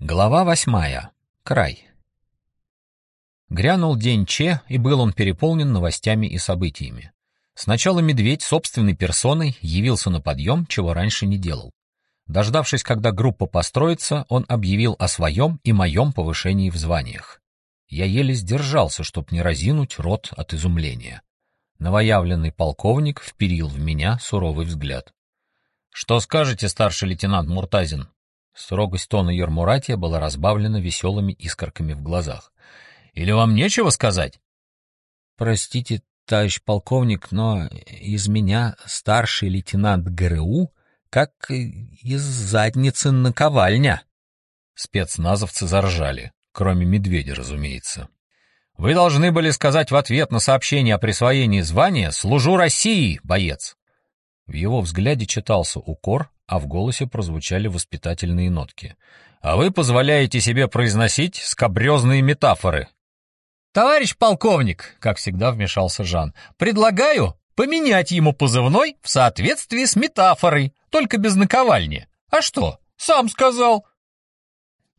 Глава восьмая. Край. Грянул день Че, и был он переполнен новостями и событиями. Сначала медведь собственной персоной явился на подъем, чего раньше не делал. Дождавшись, когда группа построится, он объявил о своем и моем повышении в званиях. Я еле сдержался, чтоб не разинуть рот от изумления. Новоявленный полковник вперил в меня суровый взгляд. «Что скажете, старший лейтенант Муртазин?» Строгость тона Ермуратия была разбавлена веселыми искорками в глазах. «Или вам нечего сказать?» «Простите, товарищ полковник, но из меня старший лейтенант ГРУ как из задницы наковальня». Спецназовцы заржали, кроме медведя, разумеется. «Вы должны были сказать в ответ на сообщение о присвоении звания «Служу России, боец». В его взгляде читался укор, а в голосе прозвучали воспитательные нотки. «А вы позволяете себе произносить скобрезные метафоры!» «Товарищ полковник!» — как всегда вмешался Жан. «Предлагаю поменять ему позывной в соответствии с метафорой, только без наковальни. А что? Сам сказал!»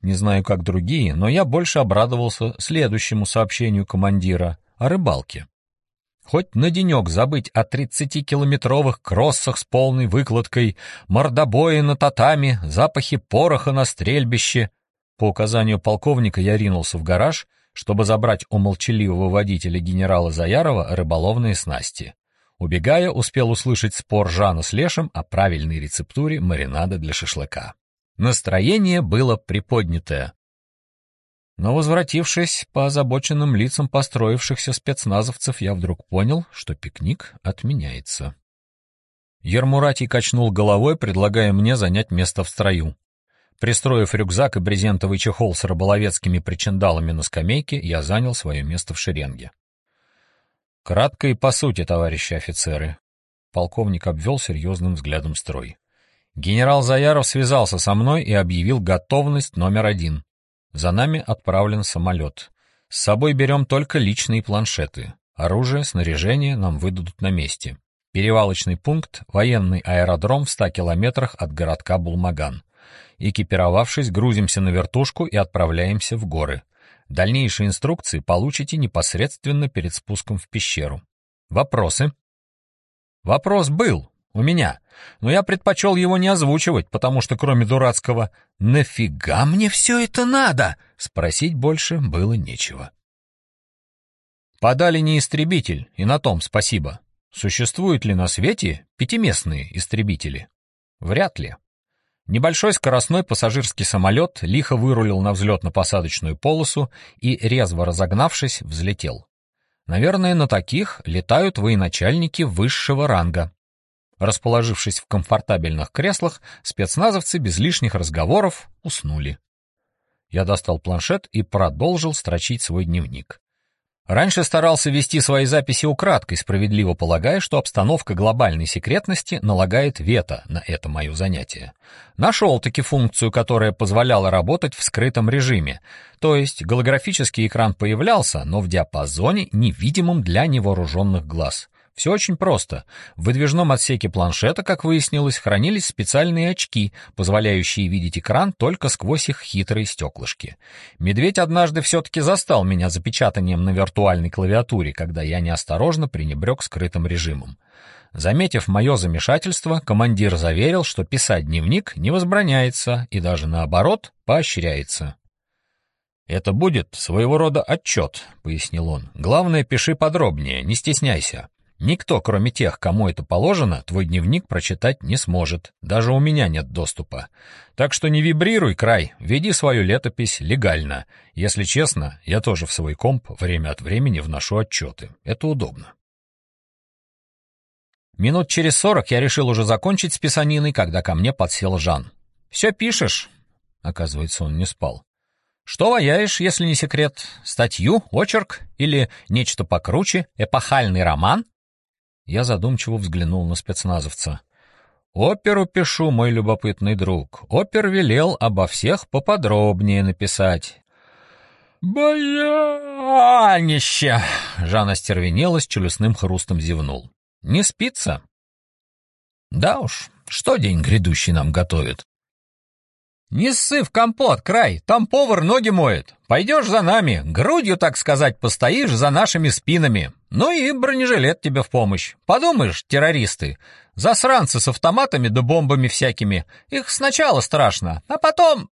Не знаю, как другие, но я больше обрадовался следующему сообщению командира о рыбалке. Хоть на денек забыть о 30-километровых кроссах с полной выкладкой, мордобои на татами, запахе пороха на стрельбище. По указанию полковника я ринулся в гараж, чтобы забрать у молчаливого водителя генерала Заярова рыболовные снасти. Убегая, успел услышать спор Жана с Лешем о правильной рецептуре маринада для шашлыка. Настроение было приподнятое. Но, возвратившись по озабоченным лицам построившихся спецназовцев, я вдруг понял, что пикник отменяется. Ермуратий качнул головой, предлагая мне занять место в строю. Пристроив рюкзак и брезентовый чехол с рыболовецкими причиндалами на скамейке, я занял свое место в шеренге. Кратко и по сути, товарищи офицеры. Полковник обвел серьезным взглядом строй. Генерал Заяров связался со мной и объявил готовность номер один. За нами отправлен самолет. С собой берем только личные планшеты. Оружие, снаряжение нам выдадут на месте. Перевалочный пункт — военный аэродром в 100 километрах от городка Булмаган. Экипировавшись, грузимся на вертушку и отправляемся в горы. Дальнейшие инструкции получите непосредственно перед спуском в пещеру. Вопросы? Вопрос был, у меня, но я предпочел его не озвучивать, потому что кроме дурацкого «нафига мне все это надо?» спросить больше было нечего. Подали не истребитель, и на том спасибо. Существуют ли на свете пятиместные истребители? Вряд ли. Небольшой скоростной пассажирский самолет лихо вырулил на взлетно-посадочную полосу и, резво разогнавшись, взлетел. Наверное, на таких летают военачальники высшего ранга. Расположившись в комфортабельных креслах, спецназовцы без лишних разговоров уснули. Я достал планшет и продолжил строчить свой дневник. Раньше старался вести свои записи украдкой, справедливо полагая, что обстановка глобальной секретности налагает вето на это мое занятие. Нашел-таки функцию, которая позволяла работать в скрытом режиме, то есть голографический экран появлялся, но в диапазоне, невидимом для невооруженных глаз. Все очень просто. В выдвижном отсеке планшета, как выяснилось, хранились специальные очки, позволяющие видеть экран только сквозь их хитрые стеклышки. Медведь однажды все-таки застал меня запечатанием на виртуальной клавиатуре, когда я неосторожно пренебрег скрытым режимом. Заметив мое замешательство, командир заверил, что писать дневник не возбраняется и даже наоборот поощряется. «Это будет своего рода отчет», — пояснил он. «Главное, пиши подробнее, не стесняйся. Никто, кроме тех, кому это положено, твой дневник прочитать не сможет. Даже у меня нет доступа. Так что не вибрируй, край, веди свою летопись легально. Если честно, я тоже в свой комп время от времени вношу отчеты. Это удобно. Минут через сорок я решил уже закончить с писаниной, когда ко мне подсел Жан. «Все пишешь?» Оказывается, он не спал. «Что ваяешь, если не секрет? Статью, очерк или нечто покруче, эпохальный роман?» Я задумчиво взглянул на спецназовца. «Оперу пишу, мой любопытный друг. Опер велел обо всех поподробнее написать». «Баянище!» — Жанна стервенелась, челюстным хрустом зевнул. «Не спится?» «Да уж, что день грядущий нам готовит?» «Не ссы в компот, край, там повар ноги моет. Пойдешь за нами, грудью, так сказать, постоишь за нашими спинами. Ну и бронежилет тебе в помощь. Подумаешь, террористы, засранцы с автоматами да бомбами всякими. Их сначала страшно, а потом...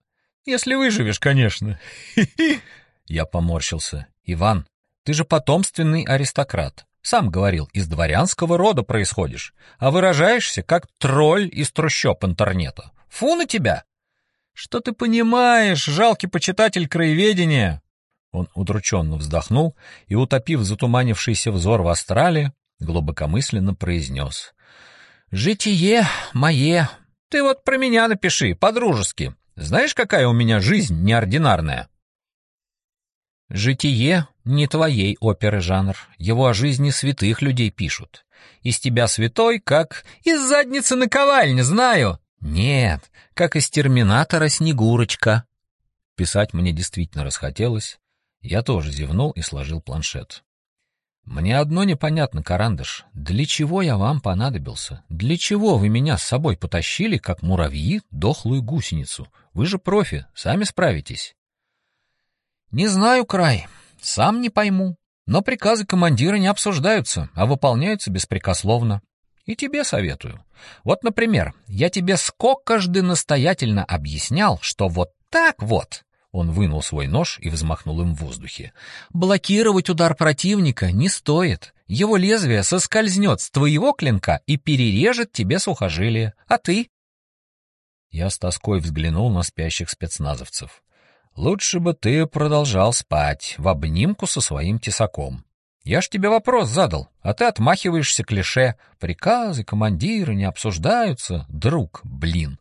Если выживешь, конечно». Я поморщился. «Иван, ты же потомственный аристократ. Сам говорил, из дворянского рода происходишь, а выражаешься как тролль из трущоб интернета. Фу на тебя! Что ты понимаешь, жалкий почитатель краеведения? Он удрученно вздохнул и, утопив затуманившийся взор в астрале, глубокомысленно произнес. «Житие мое. Ты вот про меня напиши, по-дружески. Знаешь, какая у меня жизнь неординарная?» «Житие не твоей оперы жанр. Его о жизни святых людей пишут. Из тебя святой, как из задницы наковальни, знаю. Нет, как из терминатора Снегурочка. Писать мне действительно расхотелось. Я тоже зевнул и сложил планшет. Мне одно непонятно, Карандыш. Для чего я вам понадобился? Для чего вы меня с собой потащили, как муравьи, дохлую гусеницу? Вы же профи, сами справитесь. Не знаю, край. Сам не пойму. Но приказы командира не обсуждаются, а выполняются беспрекословно. И тебе советую. Вот, например, я тебе скокожды настоятельно объяснял, что вот так вот он вынул свой нож и взмахнул им в воздухе. Блокировать удар противника не стоит. Его лезвие соскользнет с твоего клинка и перережет тебе сухожилие. А ты? Я с тоской взглянул на спящих спецназовцев. Лучше бы ты продолжал спать в обнимку со своим тесаком. Я ж тебе вопрос задал, а ты отмахиваешься клише. Приказы командиры не обсуждаются, друг, блин.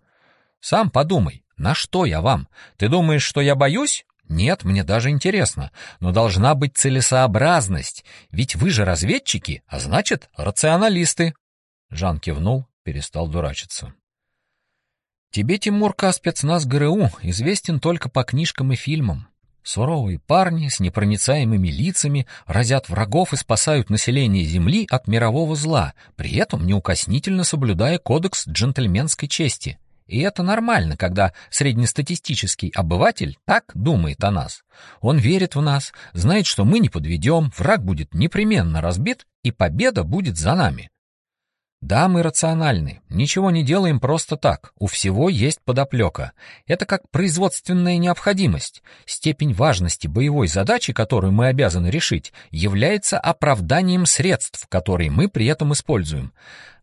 Сам подумай, на что я вам? Ты думаешь, что я боюсь? Нет, мне даже интересно. Но должна быть целесообразность, ведь вы же разведчики, а значит, рационалисты. Жан кивнул, перестал дурачиться. Тебе, Тимурка, спецназ ГРУ известен только по книжкам и фильмам. Суровые парни с непроницаемыми лицами разят врагов и спасают население Земли от мирового зла, при этом неукоснительно соблюдая кодекс джентльменской чести. И это нормально, когда среднестатистический обыватель так думает о нас. Он верит в нас, знает, что мы не подведем, враг будет непременно разбит, и победа будет за нами. Да, мы рациональны, ничего не делаем просто так, у всего есть подоплека. Это как производственная необходимость. Степень важности боевой задачи, которую мы обязаны решить, является оправданием средств, которые мы при этом используем.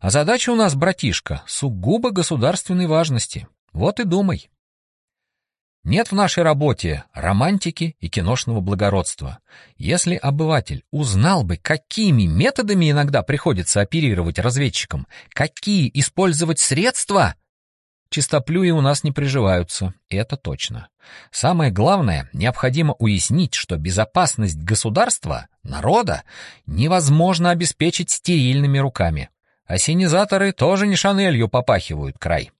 А задача у нас, братишка, сугубо государственной важности. Вот и думай. Нет в нашей работе романтики и киношного благородства. Если обыватель узнал бы, какими методами иногда приходится оперировать разведчикам, какие использовать средства, чистоплюи у нас не приживаются, это точно. Самое главное, необходимо уяснить, что безопасность государства, народа, невозможно обеспечить стерильными руками. Ассенизаторы тоже не Шанелью попахивают край.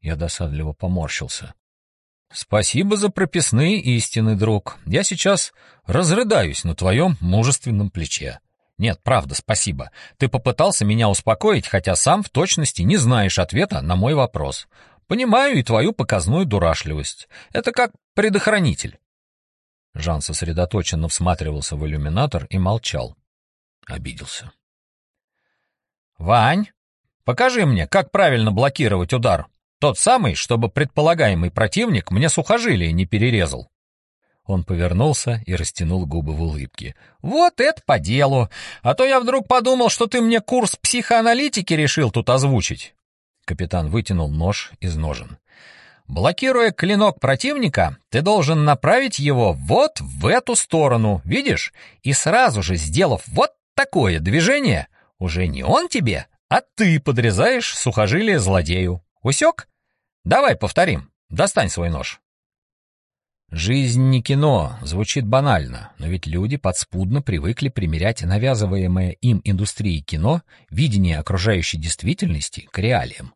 Я досадливо поморщился. Спасибо за прописные истины, друг. Я сейчас разрыдаюсь на твоем мужественном плече. Нет, правда, спасибо. Ты попытался меня успокоить, хотя сам в точности не знаешь ответа на мой вопрос. Понимаю и твою показную дурашливость. Это как предохранитель. Жан сосредоточенно всматривался в иллюминатор и молчал. Обиделся. Вань, покажи мне, как правильно блокировать удар. Тот самый, чтобы предполагаемый противник мне сухожилие не перерезал. Он повернулся и растянул губы в улыбке. «Вот это по делу! А то я вдруг подумал, что ты мне курс психоаналитики решил тут озвучить!» Капитан вытянул нож из ножен. «Блокируя клинок противника, ты должен направить его вот в эту сторону, видишь? И сразу же, сделав вот такое движение, уже не он тебе, а ты подрезаешь сухожилие злодею. Усек?» Давай повторим. Достань свой нож. Жизнь не кино, звучит банально, но ведь люди подспудно привыкли примерять навязываемое им индустрией кино видение окружающей действительности к реалиям.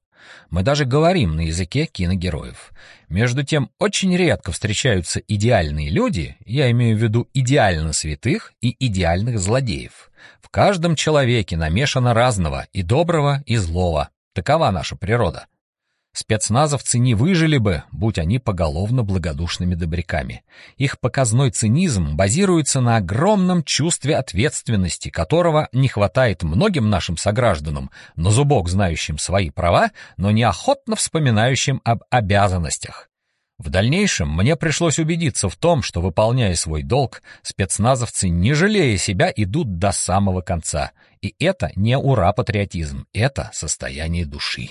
Мы даже говорим на языке киногероев. Между тем, очень редко встречаются идеальные люди, я имею в виду идеально святых и идеальных злодеев. В каждом человеке намешано разного, и доброго, и злого. Такова наша природа. Спецназовцы не выжили бы, будь они поголовно благодушными добряками. Их показной цинизм базируется на огромном чувстве ответственности, которого не хватает многим нашим согражданам, на зубок знающим свои права, но неохотно вспоминающим об обязанностях. В дальнейшем мне пришлось убедиться в том, что, выполняя свой долг, спецназовцы, не жалея себя, идут до самого конца. И это не ура-патриотизм, это состояние души.